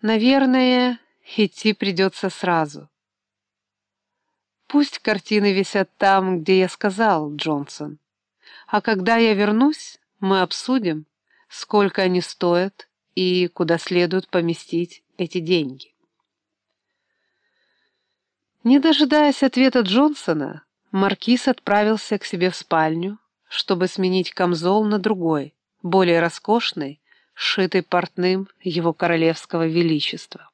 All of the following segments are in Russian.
Наверное, идти придется сразу. Пусть картины висят там, где я сказал, Джонсон. А когда я вернусь, мы обсудим, сколько они стоят и куда следует поместить эти деньги. Не дожидаясь ответа Джонсона, Маркиз отправился к себе в спальню, чтобы сменить камзол на другой, более роскошный, сшитый портным его королевского величества.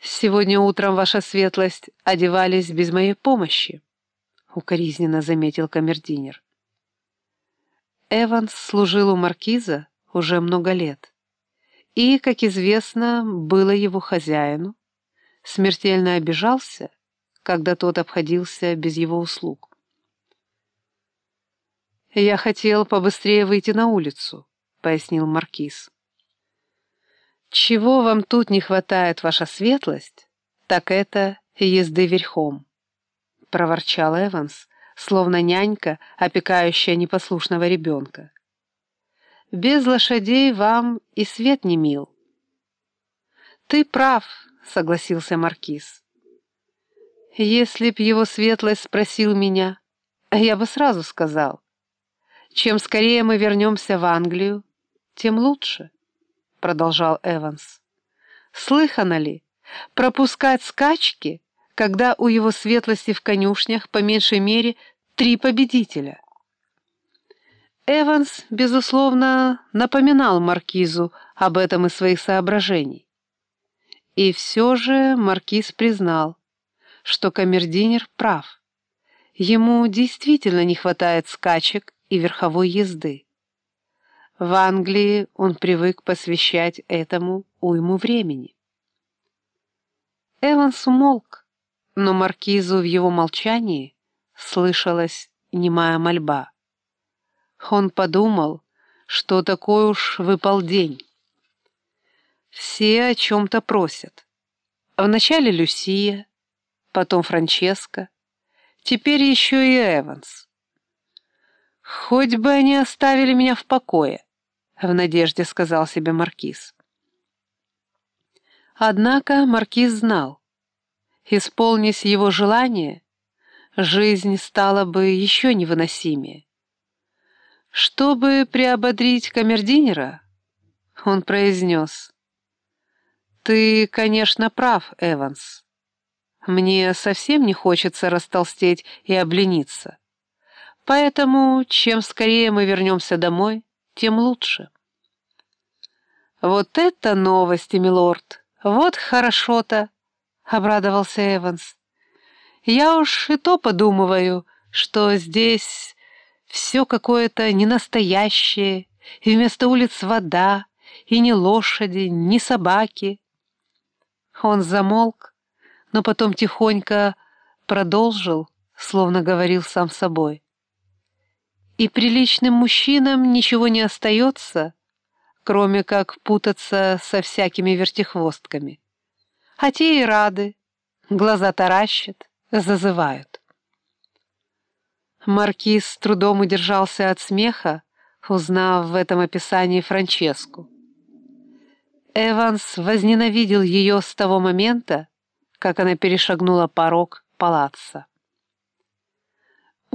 «Сегодня утром, ваша светлость, одевались без моей помощи», — укоризненно заметил камердинер. Эванс служил у маркиза уже много лет, и, как известно, было его хозяину, смертельно обижался, когда тот обходился без его услуг. «Я хотел побыстрее выйти на улицу», — пояснил Маркиз. «Чего вам тут не хватает, ваша светлость, так это езды верхом», — проворчал Эванс, словно нянька, опекающая непослушного ребенка. «Без лошадей вам и свет не мил». «Ты прав», — согласился Маркиз. «Если б его светлость спросил меня, я бы сразу сказал, чем скорее мы вернемся в Англию, тем лучше, — продолжал Эванс. Слыхано ли, пропускать скачки, когда у его светлости в конюшнях по меньшей мере три победителя? Эванс, безусловно, напоминал Маркизу об этом из своих соображений. И все же Маркиз признал, что камердинер прав. Ему действительно не хватает скачек и верховой езды. В Англии он привык посвящать этому уйму времени. Эванс умолк, но маркизу в его молчании слышалась немая мольба. Он подумал, что такой уж выпал день. Все о чем-то просят. Вначале Люсия, потом Франческа, теперь еще и Эванс. «Хоть бы они оставили меня в покое», — в надежде сказал себе Маркиз. Однако Маркиз знал, исполнись его желание, жизнь стала бы еще невыносимее. Чтобы приободрить камердинера, он произнес, «Ты, конечно, прав, Эванс. Мне совсем не хочется растолстеть и облениться». Поэтому, чем скорее мы вернемся домой, тем лучше. «Вот это новости, милорд! Вот хорошо-то!» — обрадовался Эванс. «Я уж и то подумываю, что здесь все какое-то ненастоящее, и вместо улиц вода, и ни лошади, ни собаки». Он замолк, но потом тихонько продолжил, словно говорил сам собой. И приличным мужчинам ничего не остается, кроме как путаться со всякими вертихвостками. А те и рады, глаза таращат, зазывают. Маркиз с трудом удержался от смеха, узнав в этом описании Франческу. Эванс возненавидел ее с того момента, как она перешагнула порог палаца.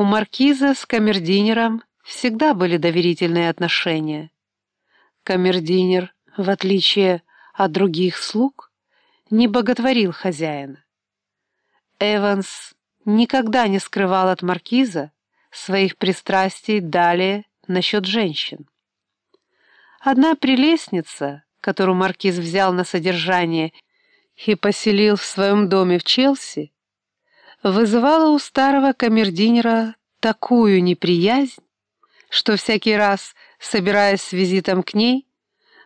У маркиза с камердинером всегда были доверительные отношения. Камердинер, в отличие от других слуг, не боготворил хозяина. Эванс никогда не скрывал от маркиза своих пристрастий далее насчет женщин. Одна прелестница, которую маркиз взял на содержание и поселил в своем доме в Челси, вызывала у старого камердинера такую неприязнь, что всякий раз, собираясь с визитом к ней,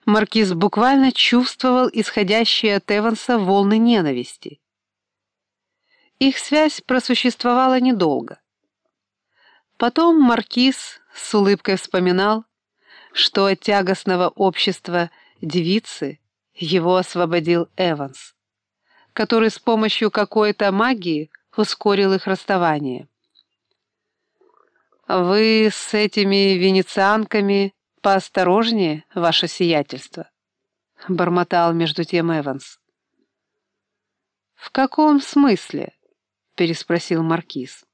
маркиз буквально чувствовал исходящие от Эванса волны ненависти. Их связь просуществовала недолго. Потом маркиз с улыбкой вспоминал, что от тягостного общества девицы его освободил Эванс, который с помощью какой-то магии ускорил их расставание. «Вы с этими венецианками поосторожнее, ваше сиятельство. — бормотал между тем Эванс. «В каком смысле?» — переспросил Маркиз.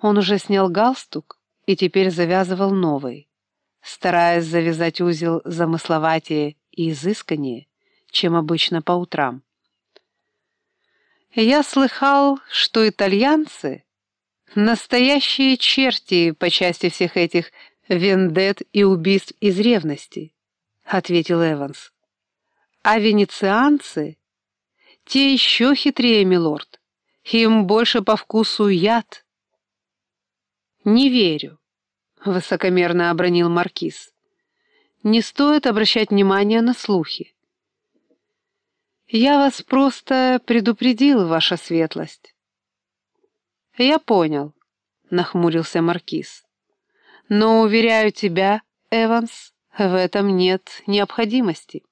Он уже снял галстук и теперь завязывал новый, стараясь завязать узел замысловатее и изысканнее, чем обычно по утрам. «Я слыхал, что итальянцы — настоящие черти по части всех этих вендет и убийств из ревности», — ответил Эванс. «А венецианцы...» Те еще хитрее, милорд. Им больше по вкусу яд. Не верю, — высокомерно обронил Маркиз. Не стоит обращать внимание на слухи. Я вас просто предупредил, ваша светлость. Я понял, — нахмурился Маркиз. Но, уверяю тебя, Эванс, в этом нет необходимости.